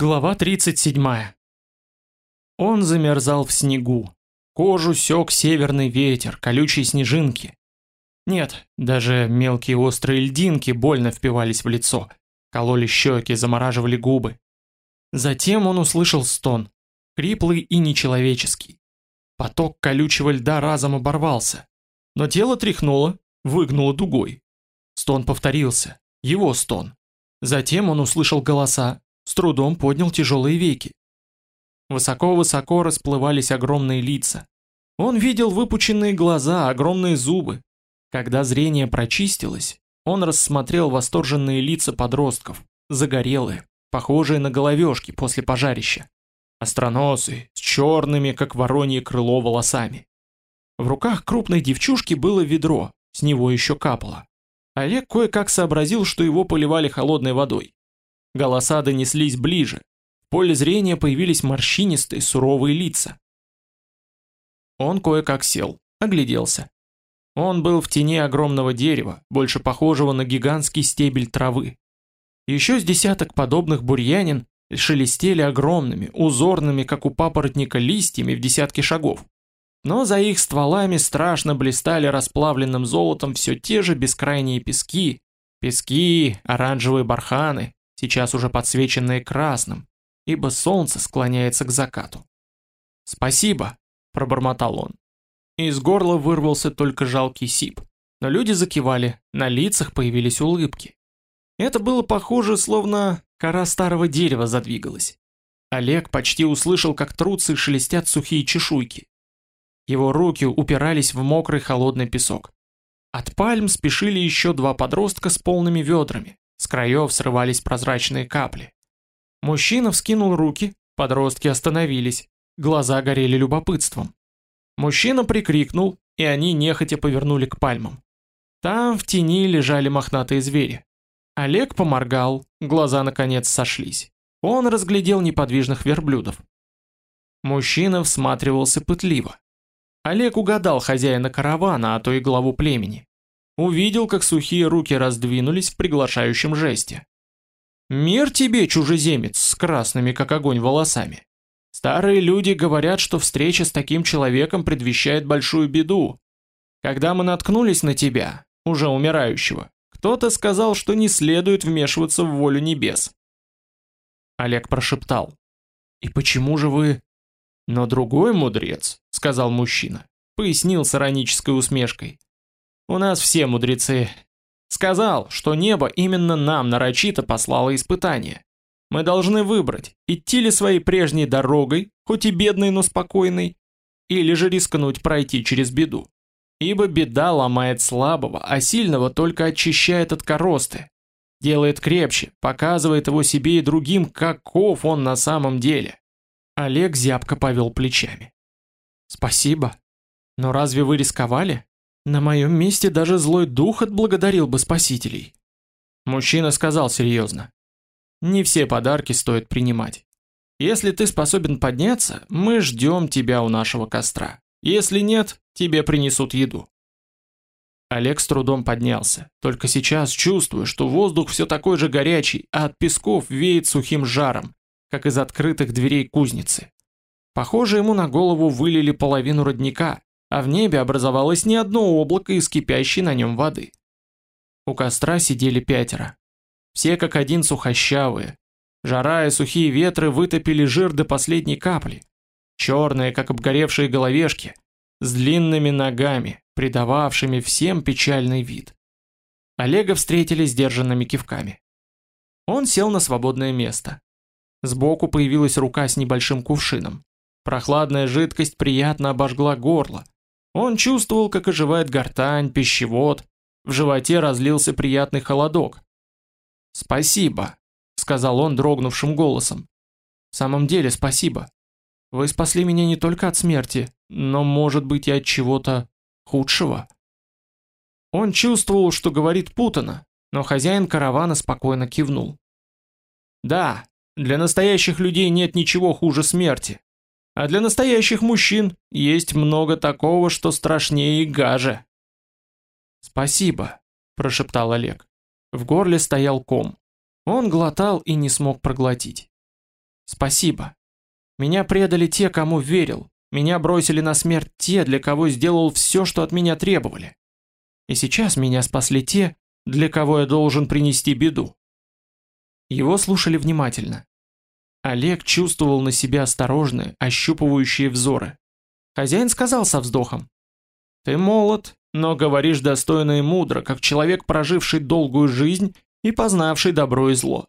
Глава 37. Он замерзал в снегу. Кожу сёк северный ветер, колючие снежинки. Нет, даже мелкие острые льдинки больно впивались в лицо, кололи щеки, замораживали губы. Затем он услышал стон, хриплый и нечеловеческий. Поток колючего льда разом оборвался, но тело тряхнуло, выгнуло дугой. Стон повторился, его стон. Затем он услышал голоса, с трудом поднял тяжелые веки. Высоко-высоко расплывались огромные лица. Он видел выпученные глаза, огромные зубы. Когда зрение прочистилось, он рассмотрел восторженные лица подростков, загорелые, похожие на головешки после пожарища. Остроносые, с черными, как воронье крыло, волосами. В руках крупной девчушки было ведро, с него еще капало. Олег кое-как сообразил, что его поливали холодной водой. Голоса донеслись ближе. В поле зрения появились морщинистые, суровые лица. Он кое-как сел, огляделся. Он был в тени огромного дерева, больше похожего на гигантский стебель травы. Еще с десяток подобных бурьянин шелестели огромными, узорными, как у папоротника, листьями в десятки шагов. Но за их стволами страшно блистали расплавленным золотом все те же бескрайние пески, пески, оранжевые барханы, сейчас уже подсвеченные красным, ибо солнце склоняется к закату. «Спасибо», — пробормотал он. Из горла вырвался только жалкий сип, но люди закивали, на лицах появились улыбки. Это было похоже, словно кора старого дерева задвигалась. Олег почти услышал, как трутся и шелестят сухие чешуйки. Его руки упирались в мокрый холодный песок. От пальм спешили еще два подростка с полными ведрами. С краев срывались прозрачные капли. Мужчина вскинул руки, подростки остановились, глаза горели любопытством. Мужчина прикрикнул, и они нехотя повернули к пальмам. Там в тени лежали мохнатые звери. Олег поморгал, глаза наконец сошлись. Он разглядел неподвижных верблюдов. Мужчина всматривался пытливо. Олег угадал хозяина каравана, а то и главу племени. Увидел, как сухие руки раздвинулись в приглашающем жесте. «Мир тебе, чужеземец, с красными, как огонь, волосами!» Старые люди говорят, что встреча с таким человеком предвещает большую беду. Когда мы наткнулись на тебя, уже умирающего, кто-то сказал, что не следует вмешиваться в волю небес. Олег прошептал. «И почему же вы...» «Но другой мудрец», — сказал мужчина, пояснил с иронической усмешкой. У нас все мудрецы. Сказал, что небо именно нам нарочито послало испытание. Мы должны выбрать, идти ли своей прежней дорогой, хоть и бедной, но спокойной, или же рискнуть пройти через беду. Ибо беда ломает слабого, а сильного только очищает от коросты, делает крепче, показывает его себе и другим, каков он на самом деле. Олег зябко повел плечами. Спасибо. Но разве вы рисковали? На моем месте даже злой дух отблагодарил бы спасителей. Мужчина сказал серьезно. Не все подарки стоит принимать. Если ты способен подняться, мы ждем тебя у нашего костра. Если нет, тебе принесут еду. Олег с трудом поднялся. Только сейчас чувствую, что воздух все такой же горячий, а от песков веет сухим жаром, как из открытых дверей кузницы. Похоже, ему на голову вылили половину родника, а в небе образовалось не одно облако из кипящей на нем воды. У костра сидели пятеро. Все как один сухощавые. Жара и сухие ветры вытопили жир до последней капли. Черные, как обгоревшие головешки, с длинными ногами, придававшими всем печальный вид. Олега встретили сдержанными кивками. Он сел на свободное место. Сбоку появилась рука с небольшим кувшином. Прохладная жидкость приятно обожгла горло, он чувствовал, как оживает гортань, пищевод, в животе разлился приятный холодок. «Спасибо», — сказал он дрогнувшим голосом. «В самом деле спасибо. Вы спасли меня не только от смерти, но, может быть, и от чего-то худшего». Он чувствовал, что говорит путано, но хозяин каравана спокойно кивнул. «Да, для настоящих людей нет ничего хуже смерти. А для настоящих мужчин есть много такого, что страшнее и гаже. «Спасибо», – прошептал Олег. В горле стоял ком. Он глотал и не смог проглотить. Спасибо. Меня предали те, кому верил. Меня бросили на смерть те, для кого сделал все, что от меня требовали. И сейчас меня спасли те, для кого я должен принести беду. Его слушали внимательно. Олег чувствовал на себе осторожные, ощупывающие взоры. Хозяин сказал со вздохом. «Ты молод, но говоришь достойно и мудро, как человек, проживший долгую жизнь и познавший добро и зло.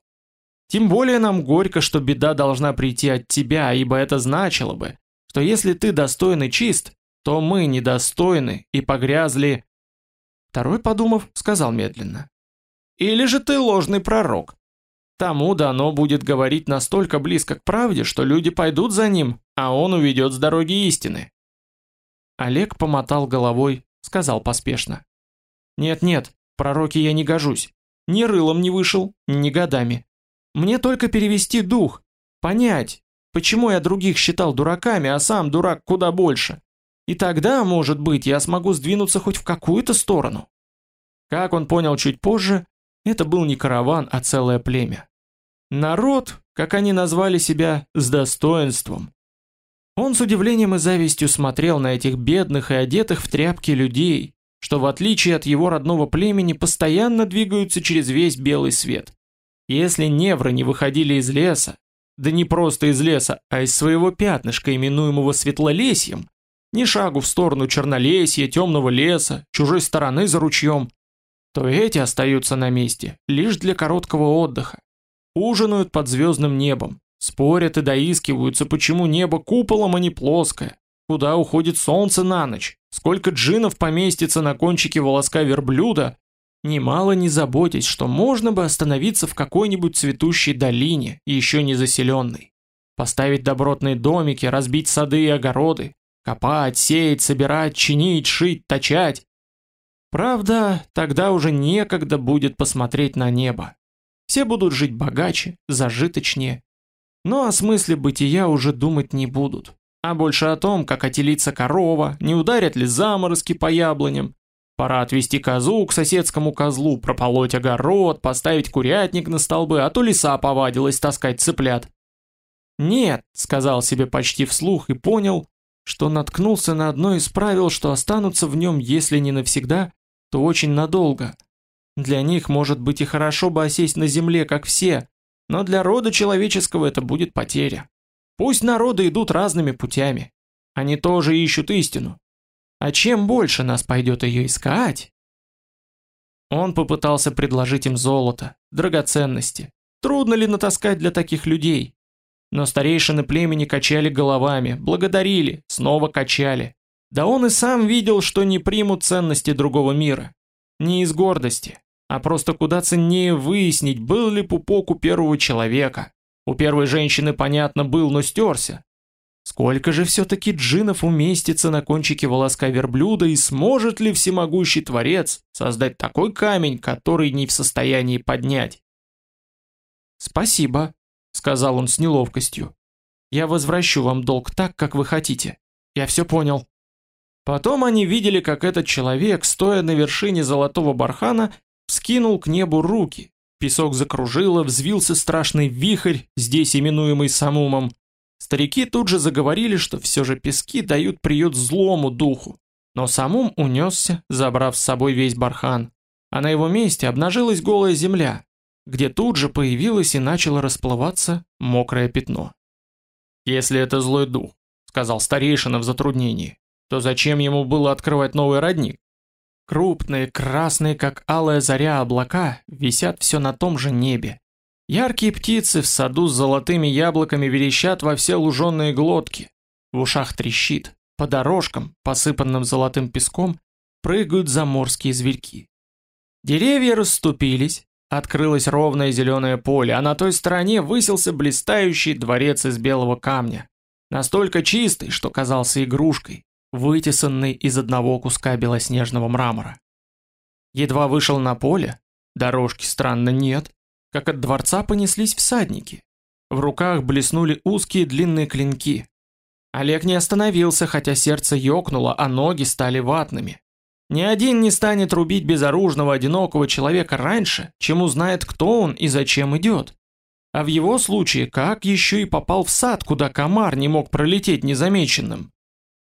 Тем более нам горько, что беда должна прийти от тебя, ибо это значило бы, что если ты достойный и чист, то мы недостойны и погрязли Второй, подумав, сказал медленно. «Или же ты ложный пророк? Тому дано будет говорить настолько близко к правде, что люди пойдут за ним, а он уведет с дороги истины». Олег помотал головой, сказал поспешно. «Нет-нет, пророки я не гожусь. Ни рылом не вышел, ни годами. Мне только перевести дух, понять, почему я других считал дураками, а сам дурак куда больше. И тогда, может быть, я смогу сдвинуться хоть в какую-то сторону. Как он понял чуть позже, это был не караван, а целое племя. Народ, как они назвали себя, с достоинством. Он с удивлением и завистью смотрел на этих бедных и одетых в тряпки людей, что в отличие от его родного племени постоянно двигаются через весь белый свет. Если невры не выходили из леса, да не просто из леса, а из своего пятнышка, именуемого Светлолесьем, ни шагу в сторону Чернолесья, темного леса, чужой стороны за ручьем, то эти остаются на месте лишь для короткого отдыха. Ужинают под звездным небом, спорят и доискиваются, почему небо куполом, а не плоское, куда уходит солнце на ночь, сколько джинов поместится на кончике волоска верблюда, немало не заботясь, что можно бы остановиться в какой-нибудь цветущей долине, еще не заселенной, поставить добротные домики, разбить сады и огороды, Копать, сеять, собирать, чинить, шить, точать. Правда, тогда уже некогда будет посмотреть на небо. Все будут жить богаче, зажиточнее. Но о смысле бытия уже думать не будут. А больше о том, как отелится корова, не ударят ли заморозки по яблоням. Пора отвести козу к соседскому козлу, прополоть огород, поставить курятник на столбы, а то лиса повадилась таскать цыплят. «Нет», — сказал себе почти вслух и понял, что наткнулся на одно из правил, что останутся в нем, если не навсегда, то очень надолго. Для них, может быть, и хорошо бы осесть на земле, как все, но для рода человеческого это будет потеря. Пусть народы идут разными путями. Они тоже ищут истину. А чем больше нас пойдет ее искать? Он попытался предложить им золото, драгоценности. Трудно ли натаскать для таких людей? Но старейшины племени качали головами, благодарили, снова качали. Да он и сам видел, что не примут ценности другого мира. Не из гордости, а просто куда ценнее выяснить, был ли пупок у первого человека. У первой женщины, понятно, был, но стерся. Сколько же все-таки джинов уместится на кончике волоска верблюда и сможет ли всемогущий творец создать такой камень, который не в состоянии поднять? «Спасибо», сказал он с неловкостью. Я возвращу вам долг так, как вы хотите. Я все понял. Потом они видели, как этот человек, стоя на вершине золотого бархана, вскинул к небу руки. Песок закружило, взвился страшный вихрь, здесь именуемый самумом. Старики тут же заговорили, что все же пески дают приют злому духу. Но самум унесся, забрав с собой весь бархан. А на его месте обнажилась голая земля, где тут же появилось и начало расплываться мокрое пятно. «Если это злой дух», — сказал старейшина в затруднении, «то зачем ему было открывать новый родник? Крупные, красные, как алая заря облака, висят все на том же небе. Яркие птицы в саду с золотыми яблоками верещат во все луженые глотки. В ушах трещит, по дорожкам, посыпанным золотым песком, прыгают заморские зверьки. Деревья расступились, Открылось ровное зеленое поле, а на той стороне высился блистающий дворец из белого камня. Настолько чистый, что казался игрушкой, вытесанный из одного куска белоснежного мрамора. Едва вышел на поле, дорожки странно нет, как от дворца понеслись всадники. В руках блеснули узкие длинные клинки. Олег не остановился, хотя сердце ёкнуло, а ноги стали ватными. Ни один не станет рубить безоружного одинокого человека раньше, чем узнает, кто он и зачем идет. А в его случае как еще и попал в сад, куда комар не мог пролететь незамеченным?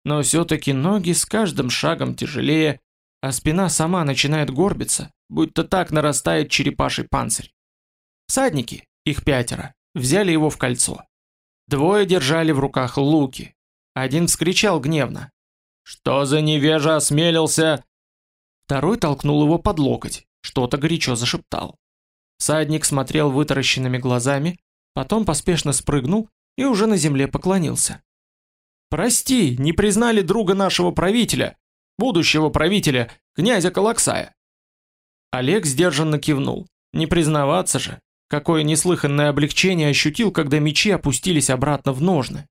Но все-таки ноги с каждым шагом тяжелее, а спина сама начинает горбиться, будто так нарастает черепаший панцирь. Всадники, их пятеро, взяли его в кольцо. Двое держали в руках луки. Один вскричал гневно. «Что за невежа осмелился?» Второй толкнул его под локоть, что-то горячо зашептал. Всадник смотрел вытаращенными глазами, потом поспешно спрыгнул и уже на земле поклонился. «Прости, не признали друга нашего правителя, будущего правителя, князя Калаксая». Олег сдержанно кивнул. Не признаваться же, какое неслыханное облегчение ощутил, когда мечи опустились обратно в ножны.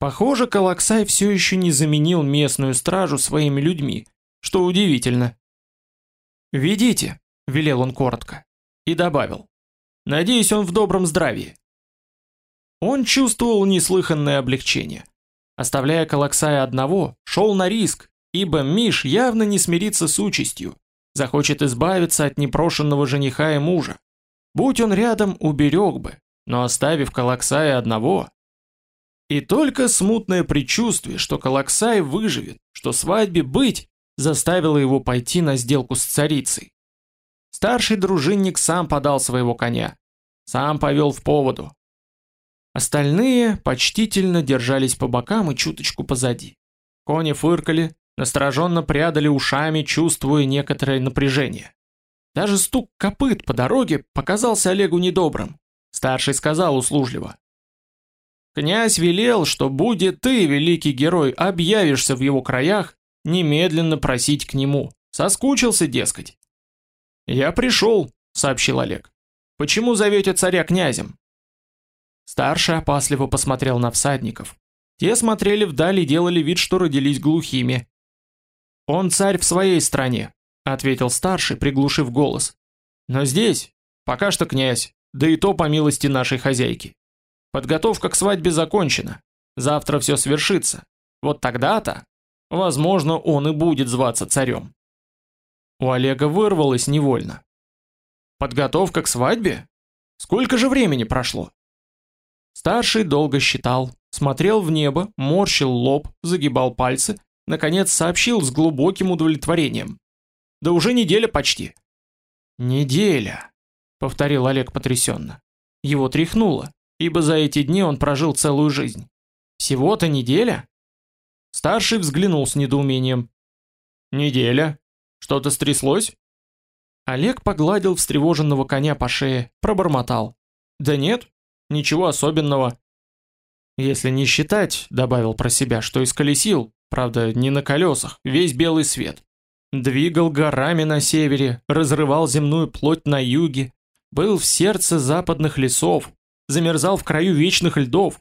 Похоже, Калаксай все еще не заменил местную стражу своими людьми, что удивительно. «Ведите», — велел он коротко и добавил. «Надеюсь, он в добром здравии». Он чувствовал неслыханное облегчение. Оставляя Калаксая одного, шел на риск, ибо Миш явно не смирится с участью, захочет избавиться от непрошенного жениха и мужа. Будь он рядом, уберег бы, но оставив Калаксая одного... И только смутное предчувствие, что Калаксай выживет, что свадьбе быть, заставило его пойти на сделку с царицей. Старший дружинник сам подал своего коня, сам повел в поводу. Остальные почтительно держались по бокам и чуточку позади. Кони фыркали, настороженно прядали ушами, чувствуя некоторое напряжение. Даже стук копыт по дороге показался Олегу недобрым. Старший сказал услужливо. «Князь велел, что будет ты, великий герой, объявишься в его краях, немедленно просить к нему. Соскучился, дескать. «Я пришел», — сообщил Олег. «Почему зовете царя князем?» Старший опасливо посмотрел на всадников. Те смотрели вдаль и делали вид, что родились глухими. «Он царь в своей стране», — ответил старший, приглушив голос. «Но здесь пока что князь, да и то по милости нашей хозяйки. Подготовка к свадьбе закончена. Завтра все свершится. Вот тогда-то, возможно, он и будет зваться царем». У Олега вырвалось невольно. Подготовка к свадьбе? Сколько же времени прошло? Старший долго считал, смотрел в небо, морщил лоб, загибал пальцы, наконец сообщил с глубоким удовлетворением. Да уже неделя почти. Неделя, повторил Олег потрясенно. Его тряхнуло, ибо за эти дни он прожил целую жизнь. Всего-то неделя? Старший взглянул с недоумением. Неделя, что-то стряслось? Олег погладил встревоженного коня по шее, пробормотал. Да нет, ничего особенного. Если не считать, добавил про себя, что исколесил, правда, не на колесах, весь белый свет. Двигал горами на севере, разрывал земную плоть на юге, был в сердце западных лесов, замерзал в краю вечных льдов.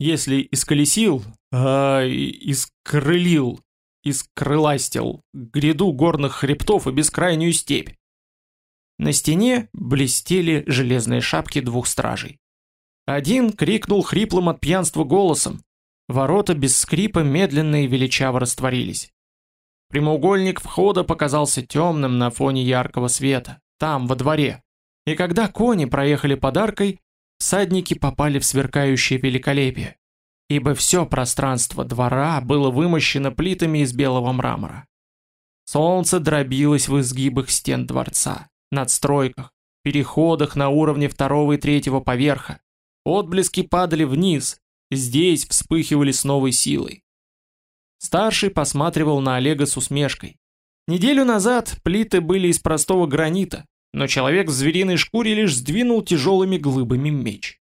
Если исколесил, а искрылил, искрыластил гряду горных хребтов и бескрайнюю степь. На стене блестели железные шапки двух стражей. Один крикнул хриплым от пьянства голосом. Ворота без скрипа медленно и величаво растворились. Прямоугольник входа показался темным на фоне яркого света, там, во дворе. И когда кони проехали подаркой, всадники попали в сверкающее великолепие ибо все пространство двора было вымощено плитами из белого мрамора. Солнце дробилось в изгибах стен дворца, надстройках, переходах на уровне второго и третьего поверха. Отблески падали вниз, здесь вспыхивали с новой силой. Старший посматривал на Олега с усмешкой. Неделю назад плиты были из простого гранита, но человек в звериной шкуре лишь сдвинул тяжелыми глыбами меч.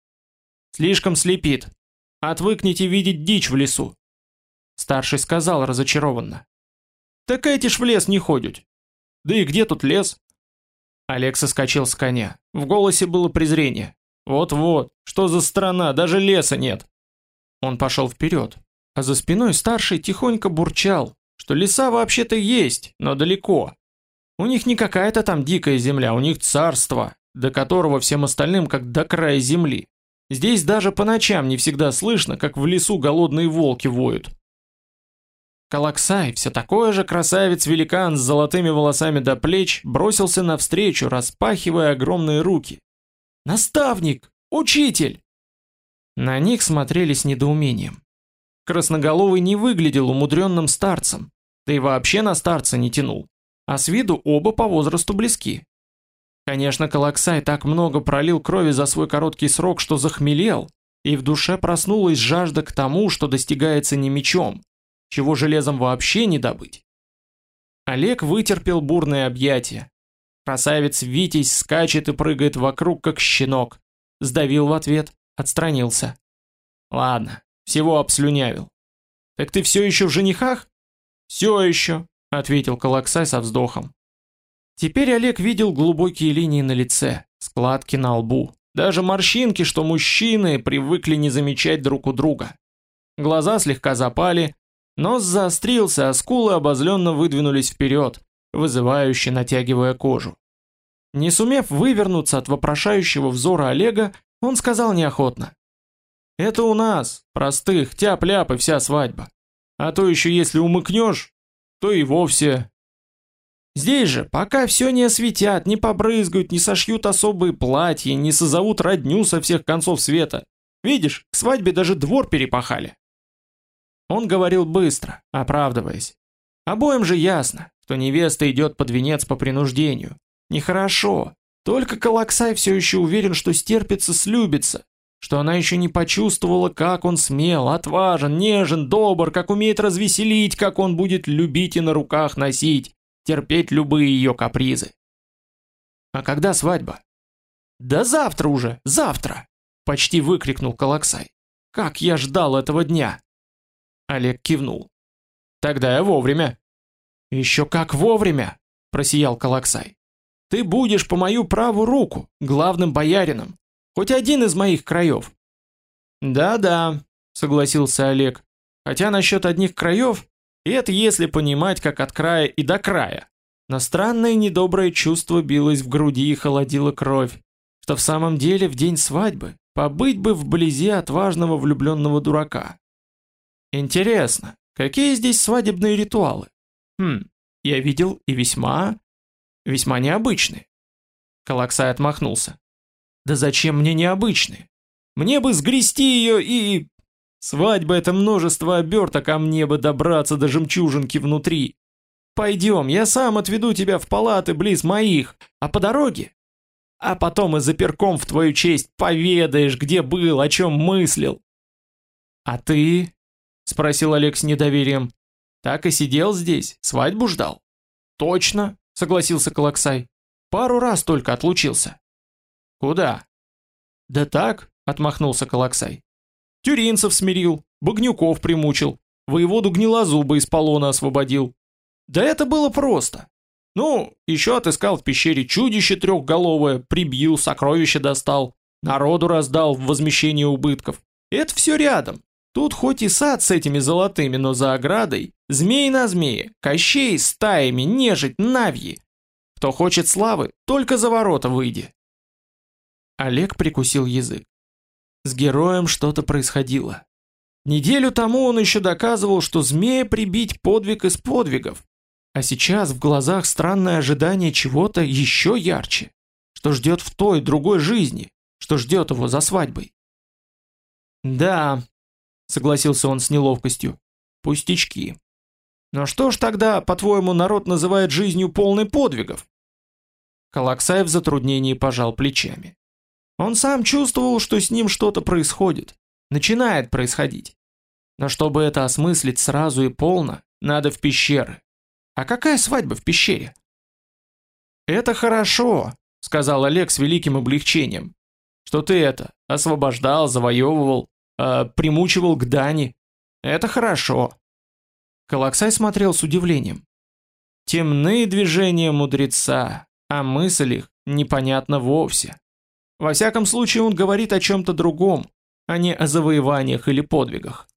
Слишком слепит, Отвыкните видеть дичь в лесу. Старший сказал разочарованно. Так эти ж в лес не ходят. Да и где тут лес? Олег соскочил с коня. В голосе было презрение. Вот-вот, что за страна, даже леса нет. Он пошел вперед, а за спиной старший тихонько бурчал, что леса вообще-то есть, но далеко. У них не какая-то там дикая земля, у них царство, до которого всем остальным как до края земли. Здесь даже по ночам не всегда слышно, как в лесу голодные волки воют. Калаксай, все такой же красавец-великан с золотыми волосами до плеч, бросился навстречу, распахивая огромные руки. «Наставник!» Учитель!» На них смотрели с недоумением. Красноголовый не выглядел умудренным старцем, да и вообще на старца не тянул, а с виду оба по возрасту близки. Конечно, Калаксай так много пролил крови за свой короткий срок, что захмелел, и в душе проснулась жажда к тому, что достигается не мечом, чего железом вообще не добыть. Олег вытерпел бурное объятие. Красавец Витязь скачет и прыгает вокруг, как щенок. Сдавил в ответ, отстранился. Ладно, всего обслюнявил. Так ты все еще в женихах? Все еще, ответил Калаксай со вздохом. Теперь Олег видел глубокие линии на лице, складки на лбу, даже морщинки, что мужчины привыкли не замечать друг у друга. Глаза слегка запали, Нос заострился, а скулы обозленно выдвинулись вперед, вызывающе натягивая кожу. Не сумев вывернуться от вопрошающего взора Олега, он сказал неохотно. «Это у нас, простых, тяп-ляп и вся свадьба. А то еще если умыкнешь, то и вовсе...» Здесь же, пока все не осветят, не побрызгают, не сошьют особые платья, не созовут родню со всех концов света. Видишь, к свадьбе даже двор перепахали. Он говорил быстро, оправдываясь. Обоим же ясно, что невеста идет под венец по принуждению. Нехорошо. Только Калаксай все еще уверен, что стерпится, слюбится, что она еще не почувствовала, как он смел, отважен, нежен, добр, как умеет развеселить, как он будет любить и на руках носить, терпеть любые ее капризы. А когда свадьба? Да завтра уже, завтра! Почти выкрикнул Калаксай. Как я ждал этого дня! Олег кивнул. Тогда я вовремя. Еще как вовремя, просиял Калаксай. Ты будешь по мою правую руку, главным боярином, хоть один из моих краев. Да-да, согласился Олег. Хотя насчет одних краев, это если понимать, как от края и до края. Но странное недоброе чувство билось в груди и холодило кровь, что в самом деле в день свадьбы побыть бы вблизи отважного влюбленного дурака. Интересно, какие здесь свадебные ритуалы? Хм, я видел и весьма... весьма необычные. Калаксай отмахнулся. Да зачем мне необычные? Мне бы сгрести ее и... Свадьба — это множество оберток, а мне бы добраться до жемчужинки внутри. Пойдем, я сам отведу тебя в палаты близ моих, а по дороге... А потом и за перком в твою честь поведаешь, где был, о чем мыслил. А ты спросил Олег с недоверием. Так и сидел здесь, свадьбу ждал. Точно, согласился Колоксай. Пару раз только отлучился. Куда? Да так, отмахнулся Колоксай. Тюринцев смирил, Багнюков примучил, воеводу гнилозуба из полона освободил. Да это было просто. Ну, еще отыскал в пещере чудище трехголовое, прибил, сокровища достал, народу раздал в возмещение убытков. Это все рядом. Тут хоть и сад с этими золотыми, но за оградой змей на змее, кощей стаями, нежить, навьи. Кто хочет славы, только за ворота выйди. Олег прикусил язык. С героем что-то происходило. Неделю тому он еще доказывал, что змея прибить подвиг из подвигов. А сейчас в глазах странное ожидание чего-то еще ярче, что ждет в той, другой жизни, что ждет его за свадьбой. Да, согласился он с неловкостью. Пустячки. Но что ж тогда, по-твоему, народ называет жизнью полной подвигов? Калаксай в затруднении пожал плечами. Он сам чувствовал, что с ним что-то происходит, начинает происходить. Но чтобы это осмыслить сразу и полно, надо в пещеры. А какая свадьба в пещере? Это хорошо, сказал Олег с великим облегчением. Что ты это освобождал, завоевывал, э, примучивал к Дани. Это хорошо. Калаксай смотрел с удивлением. Темные движения мудреца, а мысль их непонятна вовсе. Во всяком случае он говорит о чем-то другом, а не о завоеваниях или подвигах.